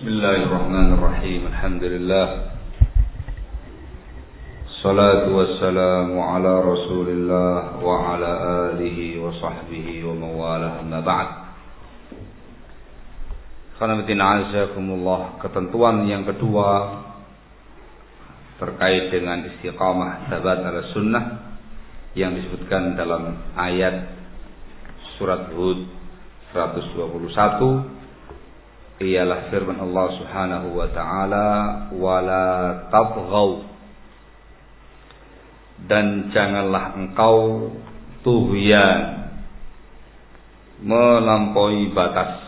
بسم الله الرحمن الرحيم الحمد لله الصلاة والسلام على رسول الله وعلى آله وصحبه ومن والاه أما بعد Khanafiddin azakumullah Ketentuan yang kedua Terkait dengan istiqamah Sabat ala sunnah Yang disebutkan dalam ayat Surat Hud 121 Ialah firman Allah subhanahu wa ta'ala Wala tabghaw. Dan janganlah engkau Tuhyan Melampaui batas.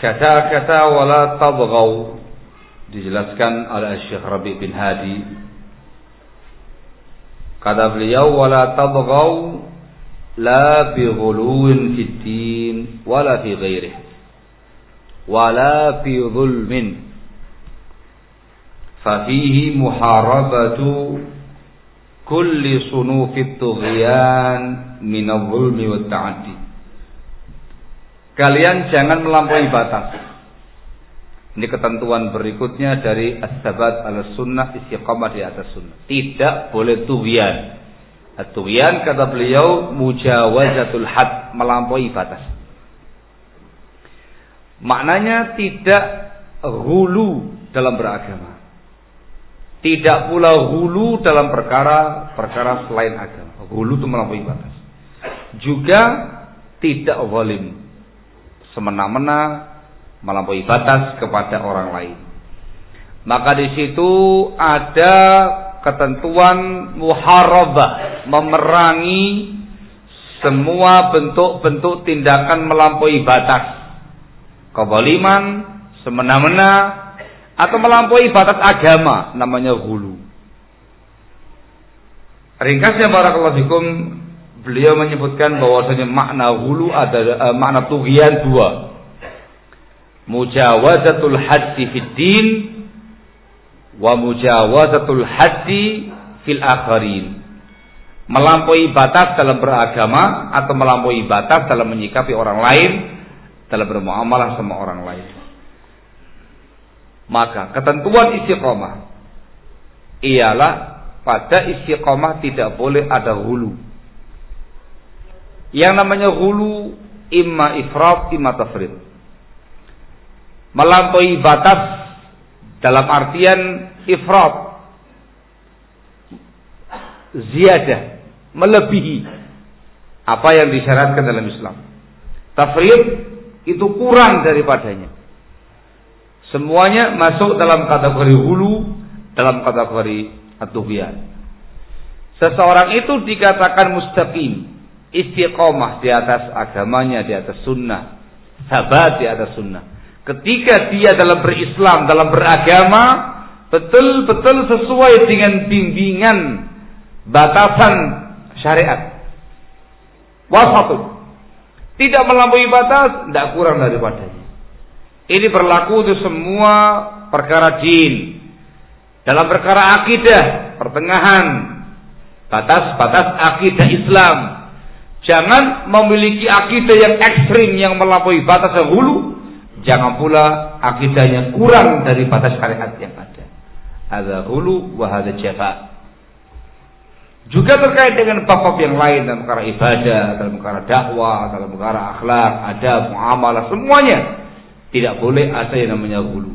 Kata-kata wala tabghaw dijelaskan oleh Syekh Rabi bin Hadi. Kata beliau wala tabghaw la bi ghuluwin fid ولا wala fi ghairih wala fi zulmin fafihi muharabatu kulli sunufit tughyan min zulmi wa kalian jangan melampaui batas ini ketentuan berikutnya dari as-sabat al-sunnah istiqamah di atas sunnah. Tidak boleh tuwian. Tuwian kata beliau mujawazatul had melampaui batas. Maknanya tidak hulu dalam beragama. Tidak pula hulu dalam perkara perkara selain agama. Hulu itu melampaui batas. Juga tidak zalim semena-mena melampaui batas kepada orang lain. Maka di situ ada ketentuan muharabah, memerangi semua bentuk-bentuk tindakan melampaui batas. Kebaliman, semena-mena, atau melampaui batas agama, namanya hulu. Ringkasnya barakallahu fikum beliau menyebutkan bahwasanya makna hulu ada uh, makna tugian dua. Mujawazatul haddi fid din wa mujawazatul haddi fil akharin. Melampaui batas dalam beragama atau melampaui batas dalam menyikapi orang lain dalam bermuamalah sama orang lain. Maka ketentuan istiqomah ialah pada istiqomah tidak boleh ada hulu yang namanya hulu imma ifrat imma tafrid. Melampaui batas dalam artian ifrat ziyadah melebihi apa yang disyaratkan dalam Islam. Tafrid itu kurang daripadanya. Semuanya masuk dalam kategori hulu, dalam kategori atuhian. Seseorang itu dikatakan mustaqim, istiqomah di atas agamanya, di atas sunnah, sabat di atas sunnah. Ketika dia dalam berislam, dalam beragama, betul-betul sesuai dengan bimbingan batasan syariat. Wasatun. Tidak melampaui batas, tidak kurang daripadanya. Ini berlaku untuk semua perkara din. Dalam perkara akidah, pertengahan, batas-batas akidah Islam, Jangan memiliki akidah yang ekstrim yang melampaui batas yang hulu. Jangan pula akidahnya kurang dari batas syariat yang ada. Ada hulu wa ada jafa. Juga terkait dengan bab-bab yang lain dalam perkara ibadah, dalam perkara dakwah, dalam perkara akhlak, ada muamalah semuanya tidak boleh ada yang namanya hulu.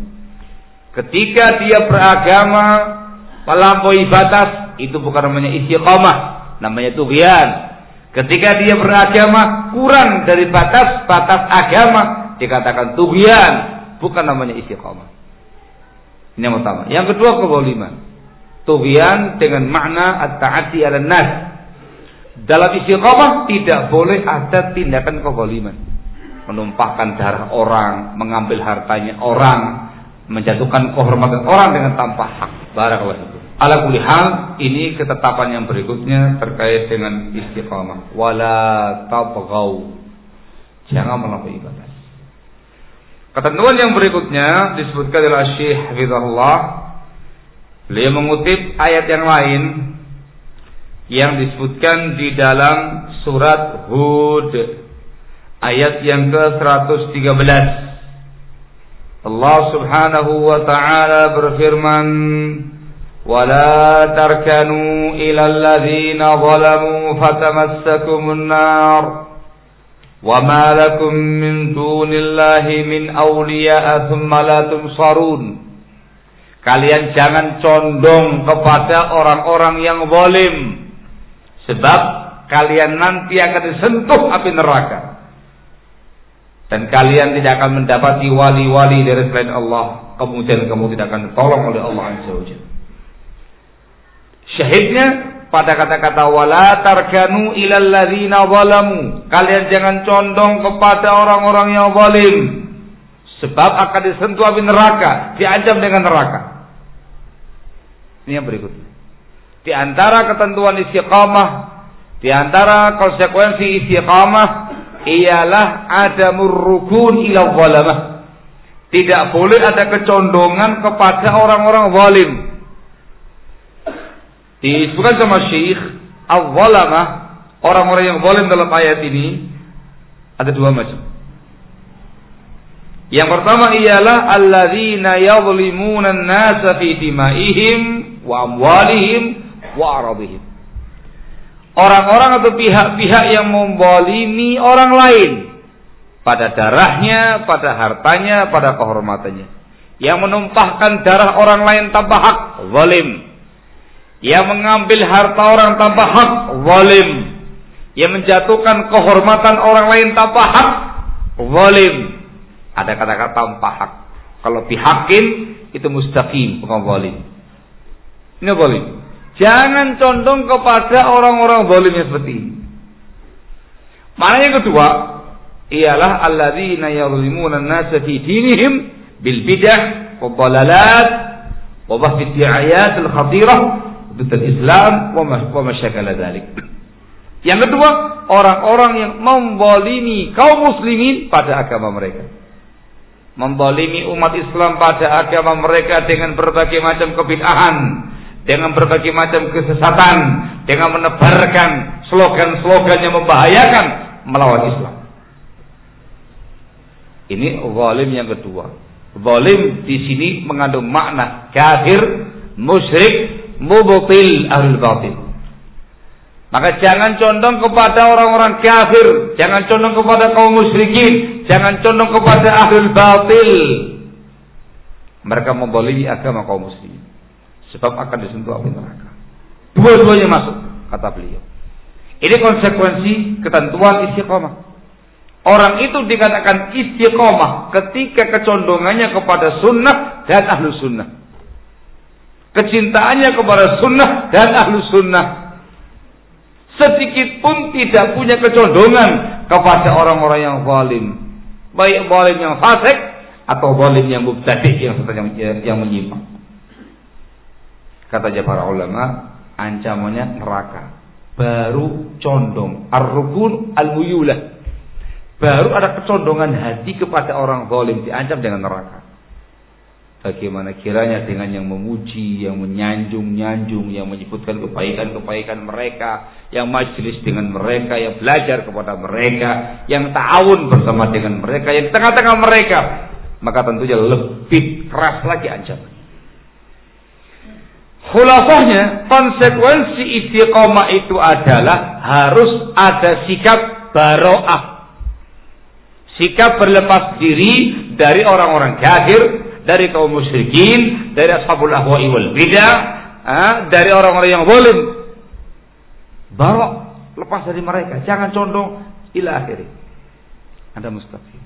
Ketika dia beragama melampaui batas, itu bukan namanya istiqamah, namanya tughyan, Ketika dia beragama kurang dari batas-batas agama, dikatakan tughyan, bukan namanya istiqamah. Ini yang pertama. Yang kedua kezaliman. Tughyan dengan makna at-ta'ati 'ala nas. Dalam istiqamah tidak boleh ada tindakan kezaliman. Menumpahkan darah orang, mengambil hartanya orang, menjatuhkan kehormatan orang dengan tanpa hak. Barakallahu Ala kulli hal ini ketetapan yang berikutnya terkait dengan istiqamah. Wala tabghaw. Jangan melampaui batas. Ketentuan yang berikutnya disebutkan oleh Syekh Hafizahullah. Beliau mengutip ayat yang lain yang disebutkan di dalam surat Hud ayat yang ke-113 Allah Subhanahu wa taala berfirman ولا تركنوا إلى الذين ظلموا فتمسكم النار وما لكم من دون الله من أولياء ثم لا تنصرون Kalian jangan condong kepada orang-orang yang zalim sebab kalian nanti akan disentuh api neraka dan kalian tidak akan mendapati wali-wali dari selain Allah kemudian kamu tidak akan ditolong oleh Allah Azza wa Jalla Syahidnya pada kata-kata wala tarkanu ilal ladzina zalamu. Kalian jangan condong kepada orang-orang yang zalim. Sebab akan disentuh api neraka, diancam dengan neraka. Ini yang berikutnya. Di antara ketentuan istiqamah, di antara konsekuensi istiqamah ialah ada murrukun ila zalamah. Tidak boleh ada kecondongan kepada orang-orang zalim disebutkan sama Syekh Al-Zalamah orang-orang yang zalim dalam ayat ini ada dua macam. Yang pertama ialah alladzina yadhlimuna an-nasa fi dimaihim wa amwalihim wa aradihim. Orang-orang atau pihak-pihak yang membolimi orang lain pada darahnya, pada hartanya, pada kehormatannya. Yang menumpahkan darah orang lain tanpa hak, zalim. Yang mengambil harta orang tanpa hak zalim. Yang menjatuhkan kehormatan orang lain tanpa hak zalim. Ada kata-kata tanpa hak. Kalau dihakin itu mustaqim bukan ini zalim jangan condong kepada orang-orang zalim yang seperti ini mana yang kedua ialah alladzina yadhlimuna an-nasa fi dinihim bil bid'ah wa dhalalat wa bahthi ayat al-khatirah Dutul Islam wa masyakala dalik. Yang kedua, orang-orang yang membolimi kaum muslimin pada agama mereka. Membolimi umat Islam pada agama mereka dengan berbagai macam kebid'ahan, dengan berbagai macam kesesatan, dengan menebarkan slogan-slogan yang membahayakan melawan Islam. Ini zalim yang kedua. Zalim di sini mengandung makna kafir, musyrik, mubtil ahlul batil. Maka jangan condong kepada orang-orang kafir, jangan condong kepada kaum musyrikin, jangan condong kepada ahlul batil. Mereka membolimi agama kaum muslimin. Sebab akan disentuh api neraka. Dua-duanya masuk, kata beliau. Ini konsekuensi ketentuan istiqomah. Orang itu dikatakan istiqomah ketika kecondongannya kepada sunnah dan ahlu sunnah kecintaannya kepada sunnah dan ahlu sunnah sedikit pun tidak punya kecondongan kepada orang-orang yang zalim baik zalim yang fasik atau zalim yang mubtadi yang yang, yang menyimpang kata para ulama ancamannya neraka. Baru condong. Ar-rukun al-muyulah baru ada kecondongan hati kepada orang zalim diancam dengan neraka. Bagaimana kiranya dengan yang memuji, yang menyanjung-nyanjung, yang menyebutkan kebaikan-kebaikan mereka, yang majelis dengan mereka, yang belajar kepada mereka, yang ta'awun bersama dengan mereka, yang tengah-tengah mereka, maka tentunya lebih keras lagi ancaman. Khulafahnya, konsekuensi istiqomah itu adalah harus ada sikap baro'ah. Sikap berlepas diri dari orang-orang kafir, dari kaum musyrikin, dari ashabul ahwa'i wal bidah, dari orang-orang yang zalim. Barok lepas dari mereka, jangan condong ila akhiri. Anda mustaqim.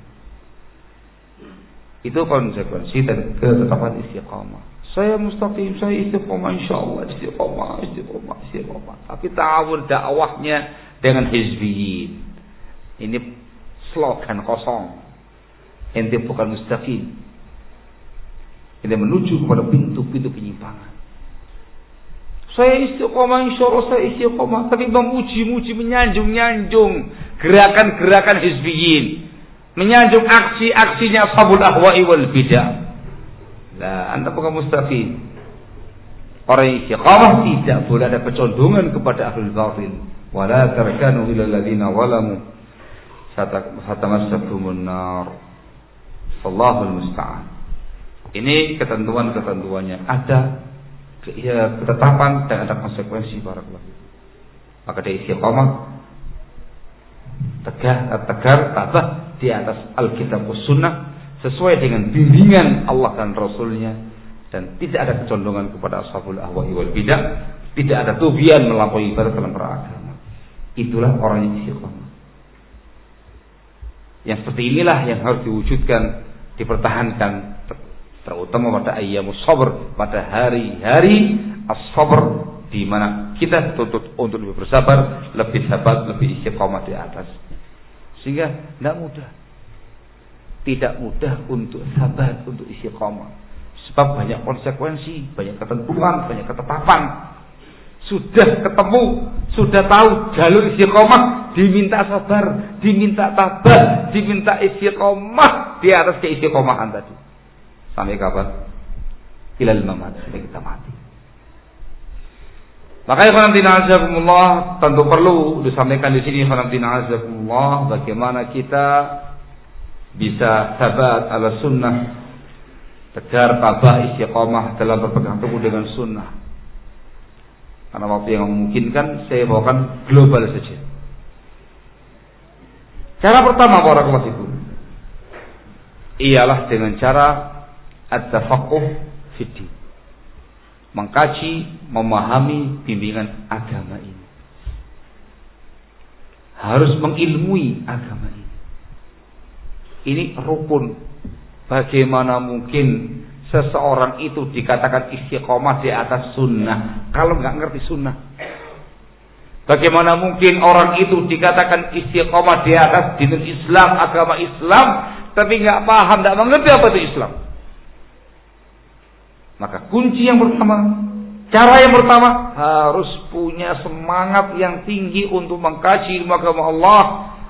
Itu konsekuensi dan ketetapan istiqamah. Saya mustaqim, saya istiqamah insyaallah, istiqamah, istiqamah, istiqamah. Tapi ta'awun dakwahnya dengan hizbiyin. Ini slogan kosong. Ente bukan mustaqim. Kita menuju kepada pintu-pintu penyimpangan. Saya istiqomah, insya Allah saya istiqomah. Tapi memuji-muji, menyanjung-nyanjung gerakan-gerakan hizbiyin. Menyanjung aksi-aksinya sabul ahwa'i wal bidah. Nah, anda bukan mustafid. Orang yang istiqamah tidak boleh ada kecondongan kepada ahlul batil. Wala tarkanu ila alladhina walamu. Satamassakumun nar. Sallahul musta'an. Ini ketentuan-ketentuannya ada ya, ketetapan dan ada konsekuensi para. Maka dari istiqomah tegar, tegar, tabah di atas Alkitab Sunnah sesuai dengan bimbingan Allah dan Rasulnya dan tidak ada kecondongan kepada ashabul ahwa'i wal bidah, tidak ada tubian melampaui ibadah dalam beragama. Itulah orang yang istiqomah. Yang seperti inilah yang harus diwujudkan, dipertahankan terutama pada ayyamus sabr, pada hari-hari as-sabr di mana kita tuntut untuk lebih bersabar, lebih sabar, lebih istiqomah di atas. Sehingga tidak mudah. Tidak mudah untuk sabar, untuk istiqomah. Sebab banyak konsekuensi, banyak ketentuan, banyak ketetapan. Sudah ketemu, sudah tahu jalur istiqomah, diminta sabar, diminta tabah, diminta istiqomah di atas keistiqomahan tadi. Sampai kapan? Ilal mamat, sampai kita mati. Makanya khonamtina azakumullah tentu perlu disampaikan di sini khonamtina azakumullah bagaimana kita bisa sabat ala sunnah tegar tabah istiqomah dalam berpegang teguh dengan sunnah. Karena waktu yang memungkinkan saya bawakan global saja. Cara pertama para itu ialah dengan cara at-tafaqquh mengkaji, memahami bimbingan agama ini. Harus mengilmui agama ini. Ini rukun. Bagaimana mungkin seseorang itu dikatakan istiqomah di atas sunnah kalau nggak ngerti sunnah? Bagaimana mungkin orang itu dikatakan istiqomah di atas dinul Islam, agama Islam, tapi nggak paham, nggak mengerti apa itu Islam? Maka kunci yang pertama, cara yang pertama harus punya semangat yang tinggi untuk mengkaji ilmu agama Allah,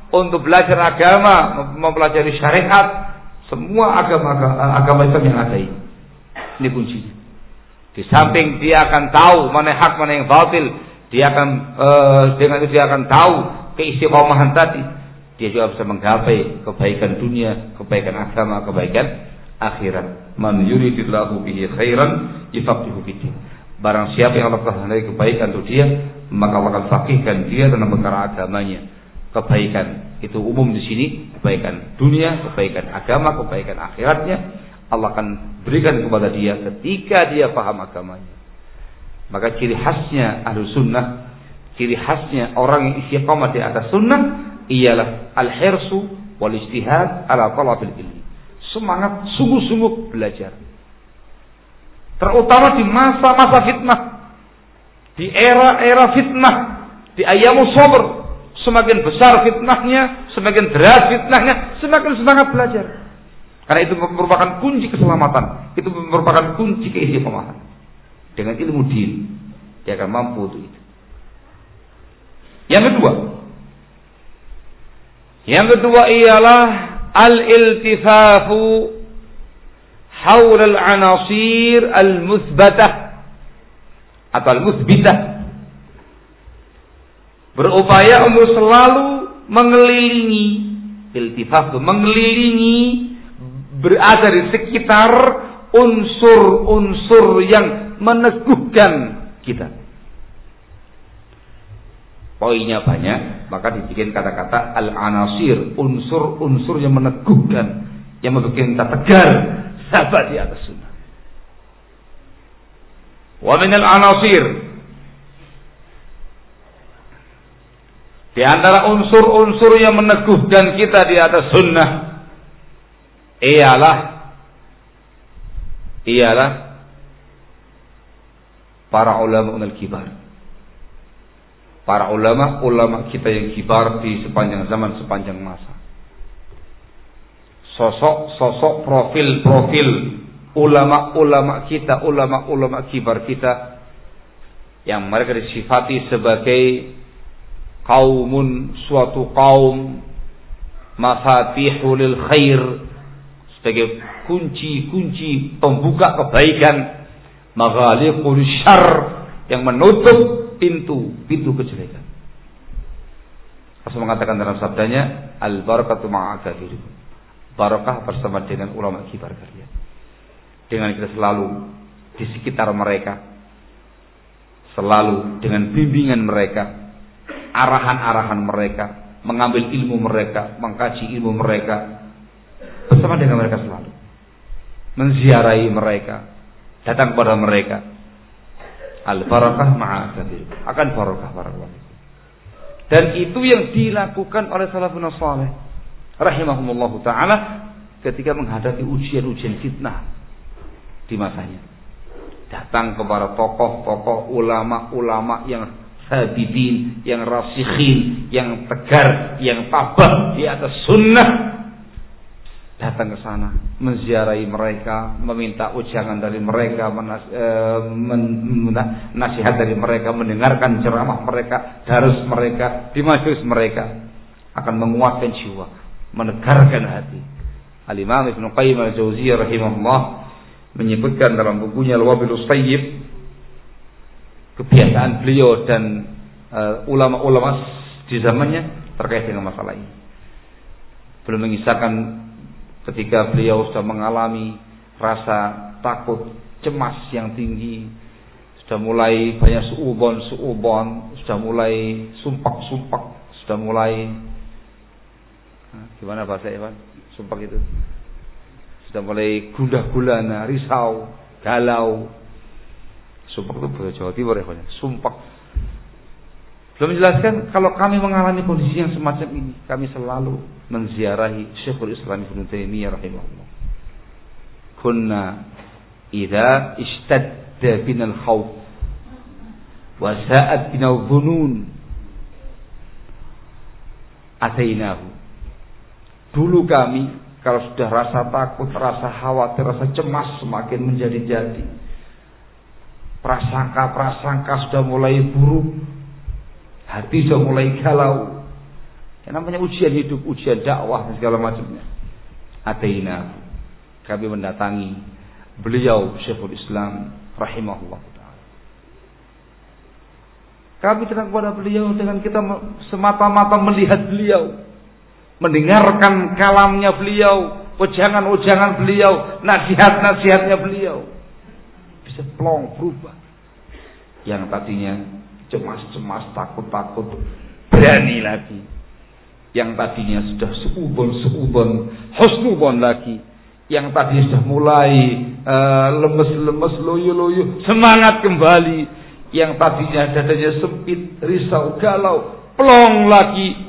untuk belajar agama, mempelajari syariat, semua agama agama Islam yang ada ini. Ini kuncinya. Di samping dia akan tahu mana hak mana yang batil, dia akan uh, dengan itu dia akan tahu keistiqomahan tadi. Dia juga bisa menggapai kebaikan dunia, kebaikan agama, kebaikan akhirat. Man yuridillahu bihi khairan yufaqihu fiddin. Barang siapa yang Allah kehendaki kebaikan untuk dia, maka Allah akan fakihkan dia dalam perkara agamanya. Kebaikan itu umum di sini, kebaikan dunia, kebaikan agama, kebaikan akhiratnya Allah akan berikan kepada dia ketika dia paham agamanya. Maka ciri khasnya ahlu sunnah, ciri khasnya orang yang istiqamah di atas sunnah ialah al-hirsu wal istihad ala talabil ilmi semangat sungguh-sungguh belajar. Terutama di masa-masa fitnah. Di era-era fitnah. Di ayamu sabr. Semakin besar fitnahnya, semakin deras fitnahnya, semakin semangat belajar. Karena itu merupakan kunci keselamatan. Itu merupakan kunci keistiqomahan. Dengan ilmu din, dia akan mampu untuk itu. Yang kedua, yang kedua ialah al-iltifafu haul al-anasir al-muthbatah atau al-muthbitah berupaya untuk selalu mengelilingi iltifaf mengelilingi berada di sekitar unsur-unsur yang meneguhkan kita poinnya banyak, maka dibikin kata-kata al-anasir, unsur-unsur yang meneguhkan, yang membuat kita tegar, sahabat di atas sunnah. Wa al-anasir Di antara unsur-unsur yang meneguhkan kita di atas sunnah ialah ialah para ulama al-kibar para ulama, ulama kita yang kibar di sepanjang zaman, sepanjang masa. Sosok-sosok profil-profil ulama-ulama kita, ulama-ulama kibar kita yang mereka disifati sebagai kaumun suatu kaum mafatihul khair sebagai kunci-kunci pembuka kebaikan maghaliqul syar yang menutup pintu-pintu kejelekan. Rasul mengatakan dalam sabdanya, al barakatu ma'akafir. Barakah bersama dengan ulama kibar kalian. dengan kita selalu di sekitar mereka. Selalu dengan bimbingan mereka, arahan-arahan mereka, mengambil ilmu mereka, mengkaji ilmu mereka bersama dengan mereka selalu. Menziarahi mereka, datang kepada mereka. Al barakah ma'asabil. Akan barakah barakah. Dan itu yang dilakukan oleh salafun saleh rahimahumullah taala ketika menghadapi ujian-ujian fitnah di masanya. Datang kepada tokoh-tokoh ulama-ulama yang sabidin, yang rasikhin, yang tegar, yang tabah di atas sunnah datang ke sana, menziarahi mereka, meminta ujangan dari mereka, menas, e, men, nasihat dari mereka, mendengarkan ceramah mereka, darus mereka, di majelis mereka akan menguatkan jiwa, menegarkan hati. Al-Imam Ibn Qayyim Al-Jauziyah rahimahullah menyebutkan dalam bukunya Al-Wabil Sayyib kebiasaan beliau dan eh, ulama-ulama di zamannya terkait dengan masalah ini. Belum mengisahkan ketika beliau sudah mengalami rasa takut, cemas yang tinggi, sudah mulai banyak suubon, suubon, sudah mulai sumpak-sumpak, sudah mulai gimana bahasa Iwan? Sumpak itu. Sudah mulai gundah gulana, risau, galau. Sumpak itu bahasa Jawa Timur ya, Sumpak belum menjelaskan kalau kami mengalami kondisi yang semacam ini, kami selalu menziarahi Syekhul Islam Ibnu Taimiyah rahimahullah. Kunna idza ishtadda bina al-khawf wa sa'at bina dhunun atainahu. Dulu kami kalau sudah rasa takut, rasa khawatir, rasa cemas semakin menjadi-jadi. Prasangka-prasangka sudah mulai buruk, Hati sudah mulai galau. Yang namanya ujian hidup, ujian dakwah dan segala macamnya. Ataina kami mendatangi beliau Syekhul Islam rahimahullah Kami datang kepada beliau dengan kita semata-mata melihat beliau, mendengarkan kalamnya beliau, ujangan-ujangan beliau, nasihat-nasihatnya beliau. Bisa plong berubah. Yang tadinya cemas-cemas, takut-takut, berani lagi. Yang tadinya sudah seubon-seubon, husnubon lagi. Yang tadinya sudah mulai uh, lemes-lemes, loyo-loyo, semangat kembali. Yang tadinya dadanya sempit, risau, galau, plong lagi.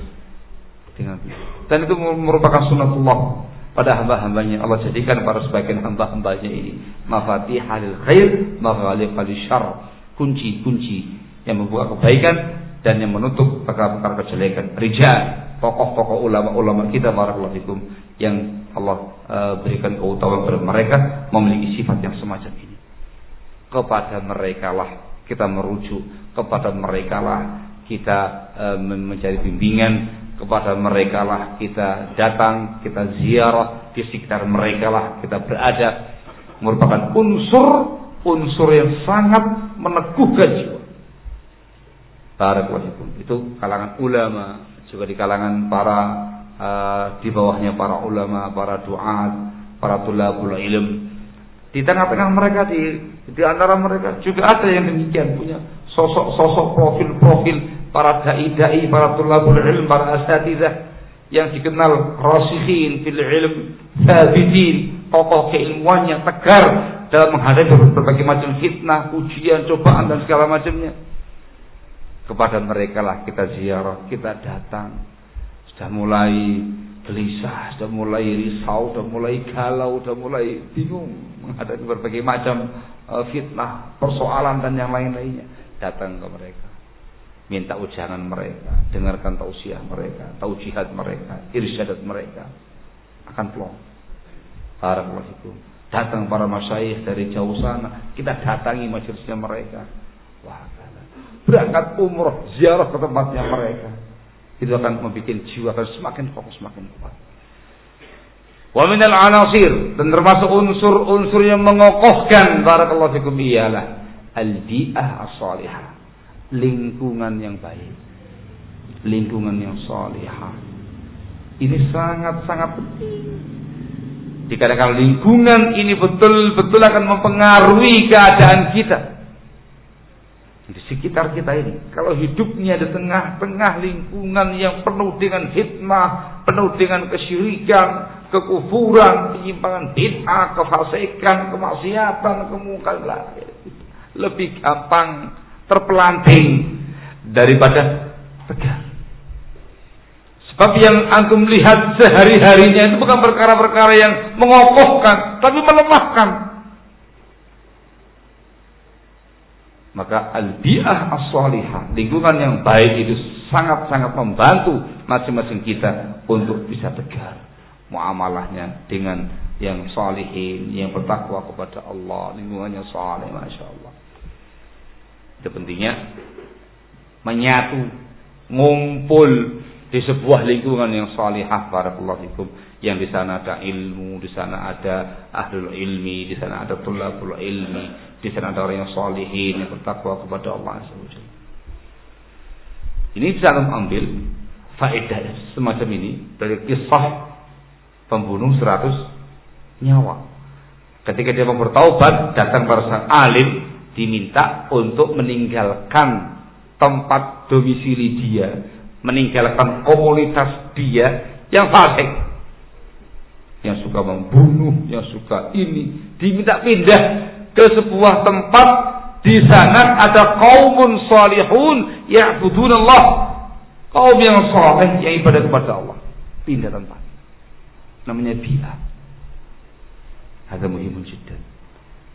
Dan itu merupakan sunatullah pada hamba-hambanya Allah jadikan para sebagian hamba-hambanya ini mafatihal khair maghaliqal syarr kunci-kunci yang membuka kebaikan dan yang menutup perkara-perkara kejelekan. Rijal, tokoh-tokoh ulama-ulama kita barakallahu fikum yang Allah uh, berikan keutamaan kepada mereka memiliki sifat yang semacam ini. Kepada mereka lah kita merujuk, kepada mereka lah kita uh, mencari bimbingan, kepada mereka lah kita datang, kita ziarah di sekitar mereka lah kita berada merupakan unsur unsur yang sangat meneguhkan jiwa Barakallahu Itu kalangan ulama, juga di kalangan para uh, di bawahnya para ulama, para duat, para tulabul ilm. Di tengah-tengah mereka di di antara mereka juga ada yang demikian punya sosok-sosok profil-profil para dai-dai, para tulabul ilm, para asatidzah yang dikenal rasikhin fil ilm, thabitin, tokoh keilmuan yang tegar dalam menghadapi berbagai macam fitnah, ujian, cobaan dan segala macamnya kepada mereka lah kita ziarah, kita datang. Sudah mulai gelisah, sudah mulai risau, sudah mulai galau, sudah mulai bingung menghadapi berbagai macam uh, fitnah, persoalan dan yang lain-lainnya. Datang ke mereka. Minta ujangan mereka, dengarkan tausiah mereka, taujihat mereka, irsyadat mereka. Akan plong. Barakallahu Datang para masyayikh dari jauh sana, kita datangi majelisnya mereka. Wah, berangkat umroh, ziarah ke tempatnya mereka. Itu akan membuat jiwa akan semakin fokus, semakin kuat. Wa minal anasir dan termasuk unsur-unsur yang mengokohkan barakallahu fikum ialah al-bi'ah as-salihah. Lingkungan yang baik. Lingkungan yang salihah. Ini sangat-sangat penting. Dikarenakan lingkungan ini betul-betul akan mempengaruhi keadaan kita. Di sekitar kita ini. Kalau hidupnya di tengah-tengah lingkungan yang penuh dengan hikmah, penuh dengan kesyirikan, kekufuran, penyimpangan bid'ah, kefasikan, kemaksiatan, kemungkaran, lebih gampang terpelanting daripada tegar. Sebab yang antum lihat sehari-harinya itu bukan perkara-perkara yang mengokohkan, tapi melemahkan. Maka al-bi'ah as-salihah, lingkungan yang baik itu sangat-sangat membantu masing-masing kita untuk bisa tegar muamalahnya dengan yang salihin, yang bertakwa kepada Allah, lingkungannya saleh, masya Allah. Itu pentingnya menyatu, ngumpul di sebuah lingkungan yang salihah barakallahu yang di sana ada ilmu, di sana ada ahlul ilmi, di sana ada tulabul ilmi, di sana ada orang yang salihin yang bertakwa kepada Allah Azza Ini bisa ambil faedah semacam ini dari kisah pembunuh seratus nyawa. Ketika dia mau bertaubat, datang para alim diminta untuk meninggalkan tempat domisili dia meninggalkan komunitas dia yang fasik yang suka membunuh, yang suka ini, diminta pindah ke sebuah tempat di sana ada kaumun salihun ya'budun Allah. Kaum yang saleh yang ibadah kepada Allah. Pindah tempat. Namanya bi'ah. Ada muhimun jiddan.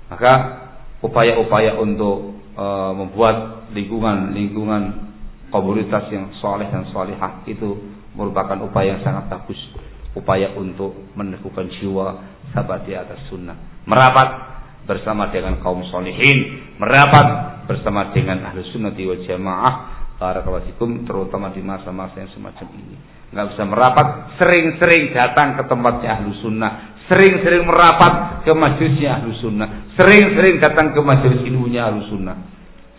Maka upaya-upaya untuk uh, membuat lingkungan-lingkungan komunitas yang soleh dan solehah itu merupakan upaya yang sangat bagus. Upaya untuk meneguhkan jiwa sahabat di atas sunnah. Merapat bersama dengan kaum solehin merapat bersama dengan ahli sunnah wal jamaah. Barakallahu terutama di masa-masa yang semacam ini. Nggak bisa merapat sering-sering datang ke tempatnya ahlu sunnah sering-sering merapat ke majelisnya ahlu sunnah sering-sering datang ke majelis ilmunya ahlu sunnah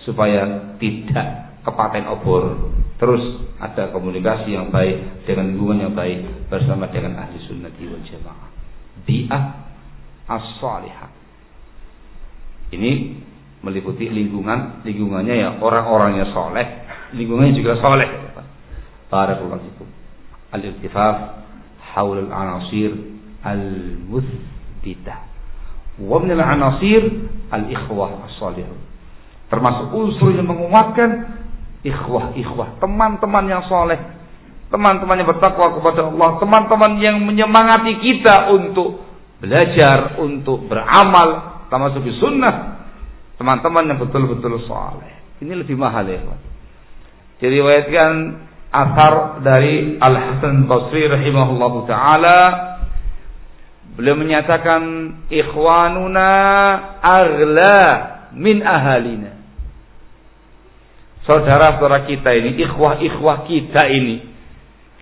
supaya tidak kepaten obor. Terus ada komunikasi yang baik dengan lingkungan yang baik bersama dengan ahli sunnah wal jamaah. Bi'ah as-salihah. Ini meliputi lingkungan, lingkungannya ya orang-orangnya soleh, lingkungannya juga soleh. Barakallahu fikum. Al-irtifaf haul al-anasir al-muthbitah. Wa min al-anasir al-ikhwah as-salihun. Termasuk unsur yang menguatkan ikhwah-ikhwah, teman-teman yang soleh, teman-teman yang bertakwa kepada Allah, teman-teman yang menyemangati kita untuk belajar, untuk beramal, termasuk di sunnah, teman-teman yang betul-betul soleh. Ini lebih mahal ya. Jadi riwayatkan asar dari Al Hasan Basri rahimahullah taala beliau menyatakan ikhwanuna aghla min ahalina saudara-saudara kita ini, ikhwah-ikhwah kita ini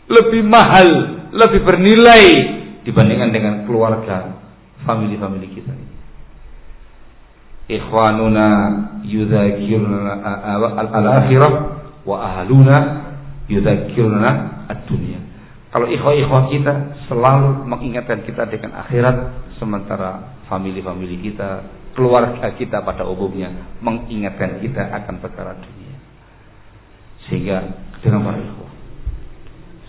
lebih mahal, lebih bernilai dibandingkan dengan keluarga, family-family kita ini. Ikhwanuna yudhakiruna al-akhirah wa ahluna yudhakiruna ad-dunya. Kalau ikhwah-ikhwah kita selalu mengingatkan kita dengan akhirat sementara family-family kita, keluarga kita pada umumnya mengingatkan kita akan perkara dunia. Sehingga dengan para ikhwah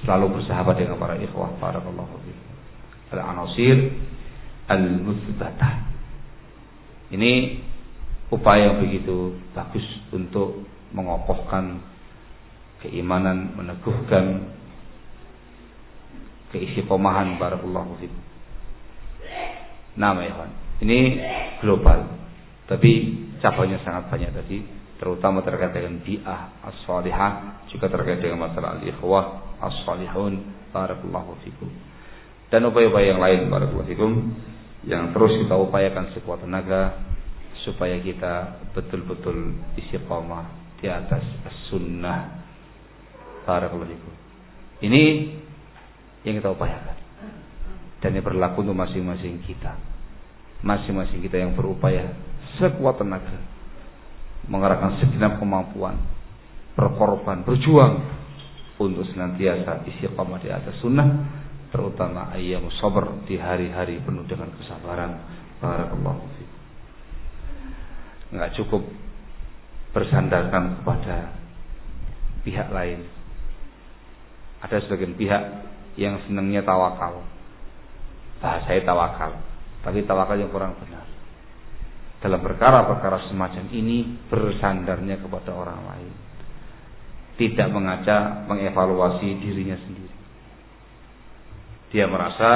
selalu bersahabat dengan para ikhwah para Allah al-anasir al-muthbatah. Ini upaya begitu bagus untuk mengokohkan keimanan, meneguhkan keistiqomahan barakallahu fikum. Nama ya Ini global. Tapi cabangnya sangat banyak tadi terutama terkait dengan bi'ah as-salihah juga terkait dengan masalah al-ikhwah as-salihun barakallahu fikum dan upaya-upaya yang lain barakallahu fikum yang terus kita upayakan sekuat tenaga supaya kita betul-betul istiqamah di atas sunnah barakallahu fikum ini yang kita upayakan dan ini berlaku untuk masing-masing kita masing-masing kita yang berupaya sekuat tenaga mengerahkan segenap kemampuan, berkorban, berjuang untuk senantiasa istiqamah di atas sunnah terutama ayam sabar di hari-hari penuh dengan kesabaran. Barakallahu fiik. Enggak cukup bersandarkan kepada pihak lain. Ada sebagian pihak yang senangnya tawakal. Bahasa tawakal, tapi tawakal yang kurang benar. Dalam perkara-perkara semacam ini bersandarnya kepada orang lain. Tidak mengaca mengevaluasi dirinya sendiri. Dia merasa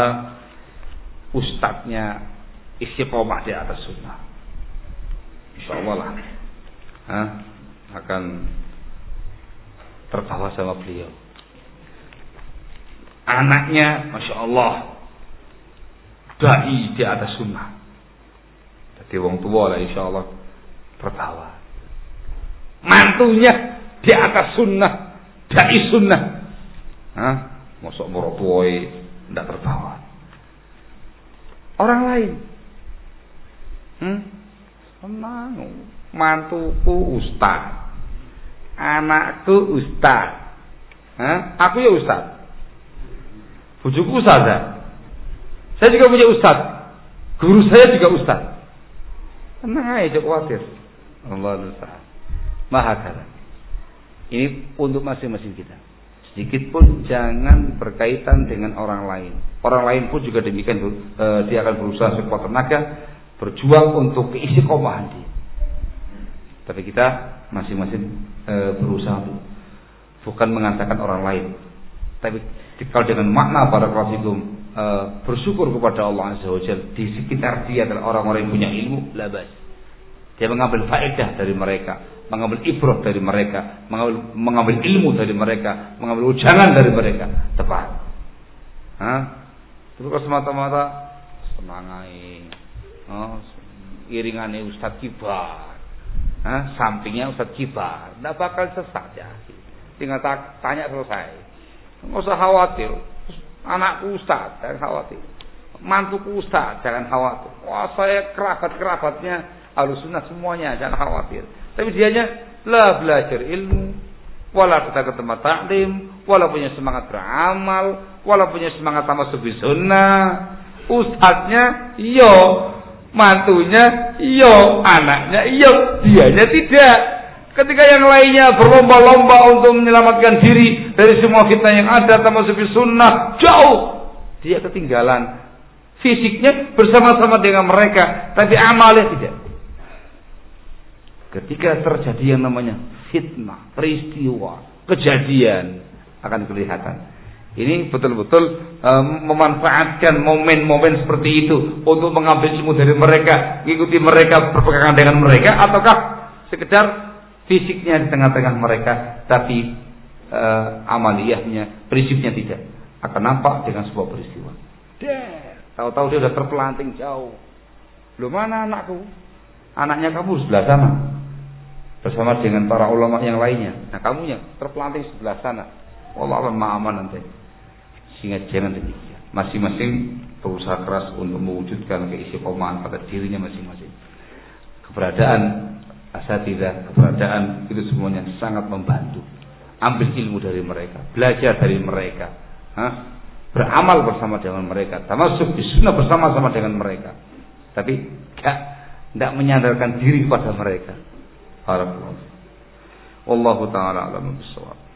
ustadznya istiqomah di atas sunnah. Insya Allah lah ha, akan terbawa sama beliau. Anaknya, masya Allah, dai di atas sunnah. Jadi wong tua lah insya Allah terbawa. Mantunya di atas sunnah, dai sunnah. Hah? Masuk morotuoi tidak terbawa. Orang lain, hmm? Senang mantuku ustaz. Anakku ustaz. Hah? Aku ya ustaz. Bujuku ustazah. Saya juga punya ustaz. Guru saya juga ustaz. Tenang aja, khawatir. Allah Ta'ala. Maha kata. Ini untuk masing-masing kita. Sedikit pun jangan berkaitan dengan orang lain. Orang lain pun juga demikian. Uh, dia akan berusaha sekuat tenaga. Berjuang untuk keisi komahan dia. Tapi kita masing-masing e, berusaha bukan mengatakan orang lain. Tapi kalau dengan makna para klasikum e, bersyukur kepada Allah Azza wa di sekitar dia adalah orang-orang yang punya ilmu, labas. Dia mengambil faedah dari mereka, mengambil ibrah dari mereka, mengambil, mengambil ilmu dari mereka, mengambil ujangan dari mereka. Tepat. Hah? Kalau semata-mata semangai. Oh, iringannya Ustadz Kibar Hah? sampingnya Ustadz Kibar. Tidak bakal sesat ya. Tinggal tanya selesai. Nggak usah khawatir. Anakku Ustadz, jangan khawatir. Mantuku Ustadz, jangan khawatir. Wah saya kerabat-kerabatnya alusunah semuanya, jangan khawatir. Tapi dianya lah belajar ilmu, wala kita ke tempat taklim, wala punya semangat beramal, wala punya semangat sama sebi sunnah. Ustadznya, yo mantunya iyo, anaknya iyo, dianya tidak. Ketika yang lainnya berlomba-lomba untuk menyelamatkan diri dari semua fitnah yang ada termasuk sunnah, jauh dia ketinggalan. Fisiknya bersama-sama dengan mereka, tapi amalnya tidak. Ketika terjadi yang namanya fitnah, peristiwa, kejadian akan kelihatan ini betul-betul um, memanfaatkan momen-momen seperti itu untuk mengambil ilmu dari mereka, mengikuti mereka, berpegangan dengan mereka, ataukah sekedar fisiknya di tengah-tengah mereka, tapi uh, amaliyahnya, prinsipnya tidak. Akan nampak dengan sebuah peristiwa. Tahu-tahu dia sudah terpelanting jauh. Belum mana anakku? Anaknya kamu sebelah sana. Bersama dengan para ulama yang lainnya. Nah kamunya terpelanting sebelah sana. Allah aman nanti. Sehingga jangan demikian. Masing-masing berusaha keras untuk mewujudkan keistiqomahan pada dirinya masing-masing. Keberadaan asatidah, keberadaan itu semuanya sangat membantu. Ambil ilmu dari mereka, belajar dari mereka, Hah? beramal bersama dengan mereka, termasuk sunnah bersama-sama dengan mereka. Tapi tidak menyandarkan diri kepada mereka. Allahu Wallahu taala alam bisawab.